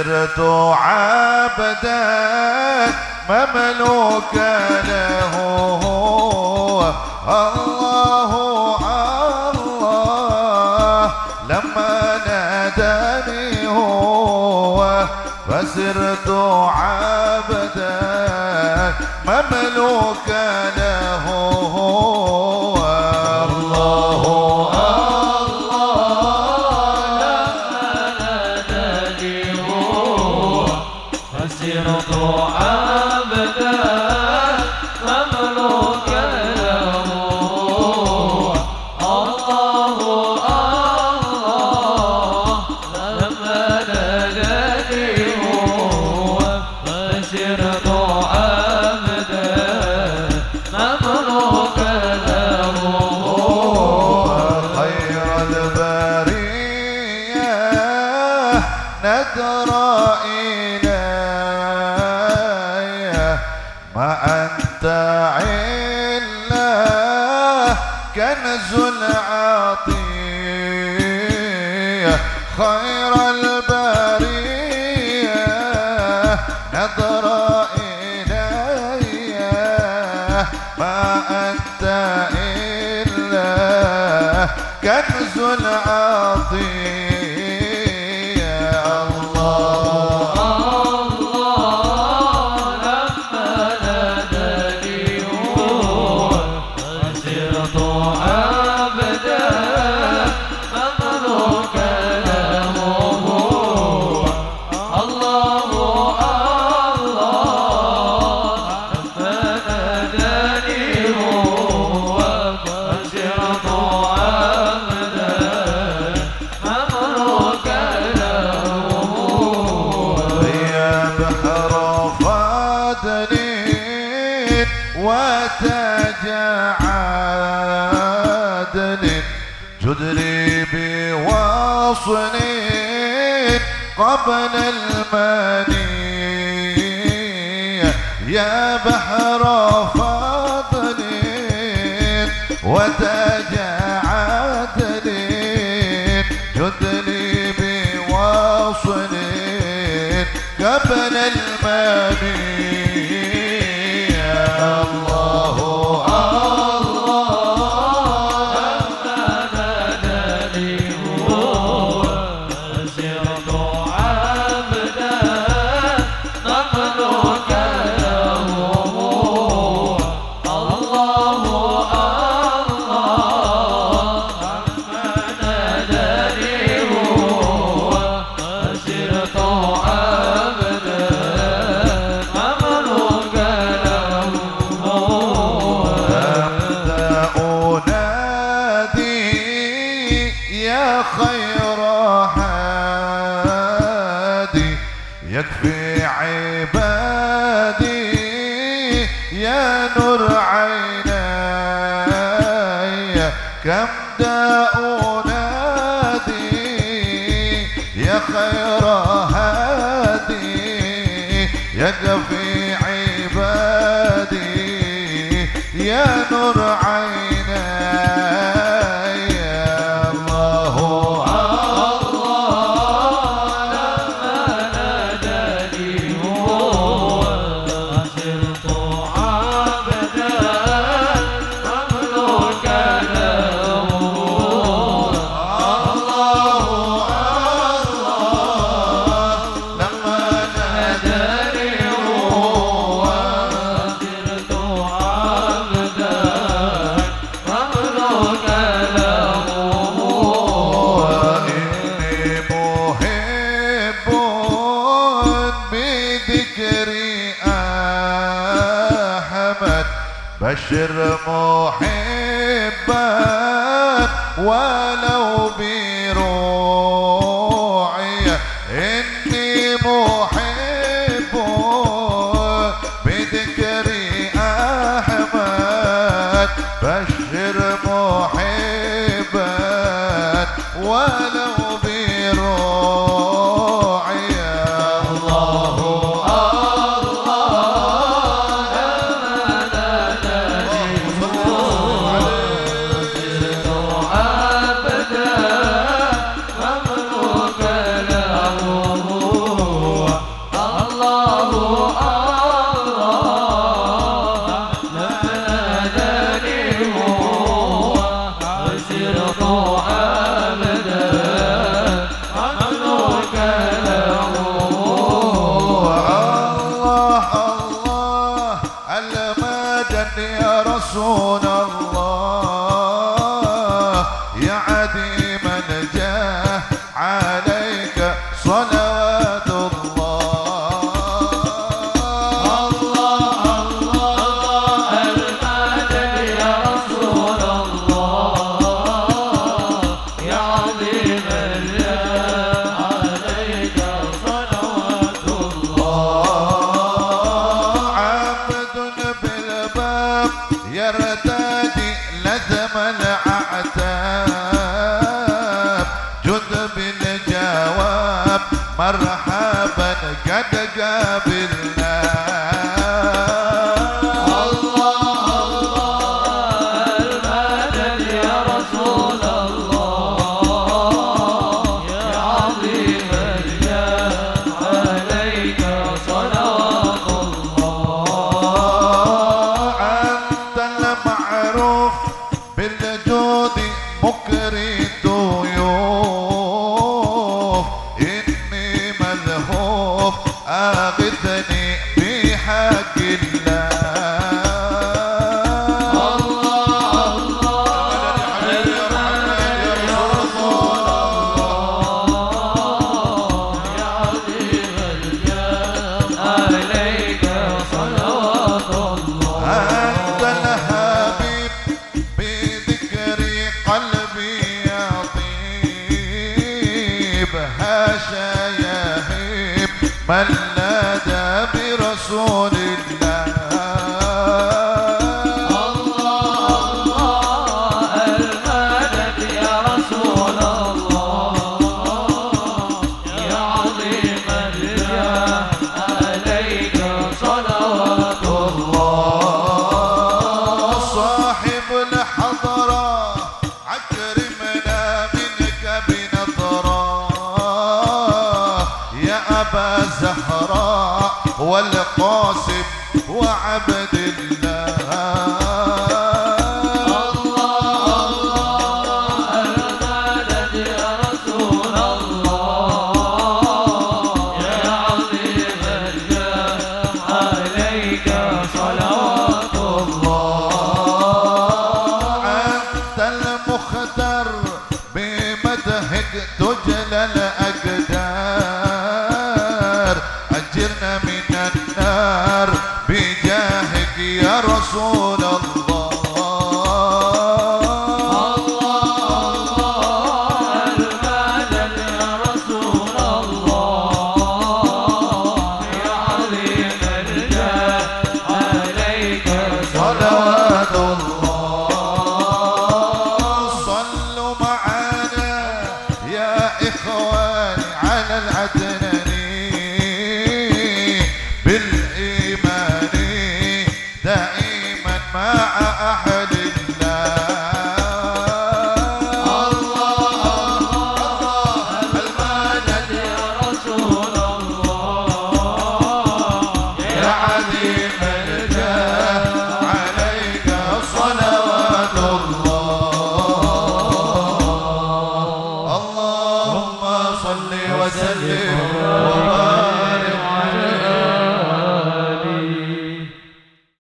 فسرت عبدا مملوكا له. هو الله الله لما ناداني هو فسرت عبدا مملوكا له. خير البرية نظر إلي ما أنت إلا كنز العطية جد لي بوصل قبل المنية. يا بحر فضل وتاج عدل جد لي بوصل قبل المنية. يا نور عيني كم دا أنادي يا خير هادي يكفي عبادي يا نور عيني. بشر محبا ولو أبدا يا رسول الله. مرحبا قد the heck,